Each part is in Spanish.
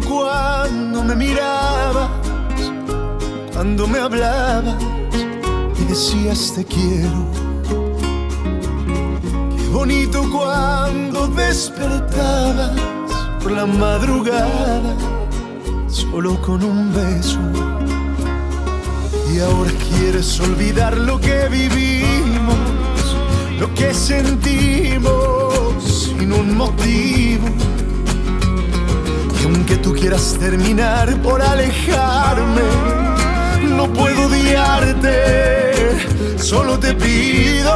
cuando me mirabas, cuando me hablabas y decías te quiero. Qué bonito cuando despertabas por la madrugada, solo con un beso. Y ahora quieres olvidar lo que vivimos, lo que sentimos sin un motivo tú quieras terminar por alejarme, no puedo odiarte, solo te pido.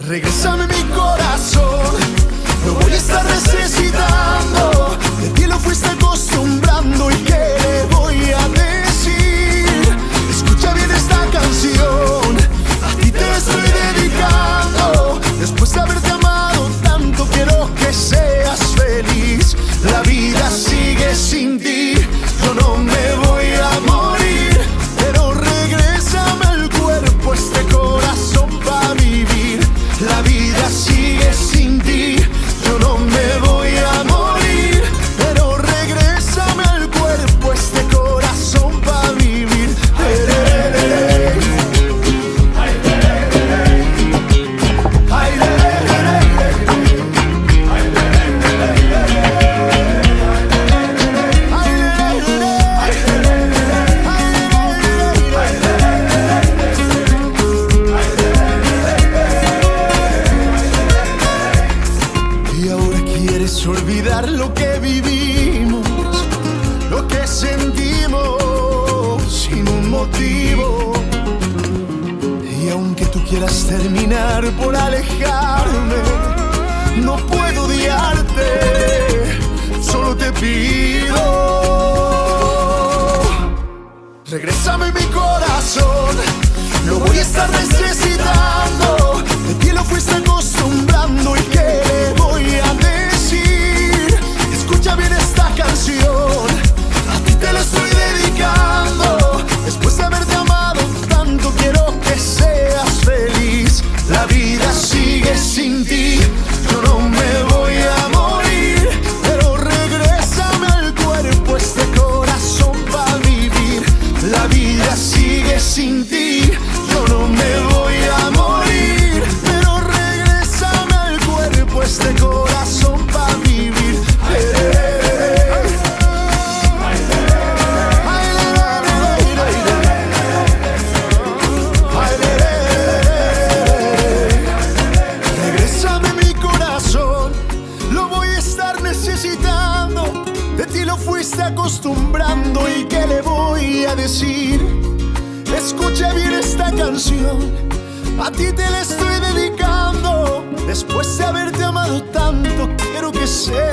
Regresame mi corazón, lo voy a estar necesitando. De ti lo fuiste acostumbrando y qué sigue sin ti, yo no me voy lo que vivimos, lo que sentimos sin un motivo. Y aunque tú quieras terminar por alejarme, no puedo odiarte, solo te pido. Regrésame mi corazón, sin ti, yo no me voy a morir. Pero regrésame al cuerpo, este corazón para vivir. Regrésame mi corazón, lo voy a estar necesitando. De ti lo fuiste acostumbrando y qué le voy a decir. Escucha bien esta canción, a ti te la estoy dedicando. Después de haberte amado tanto, quiero que seas.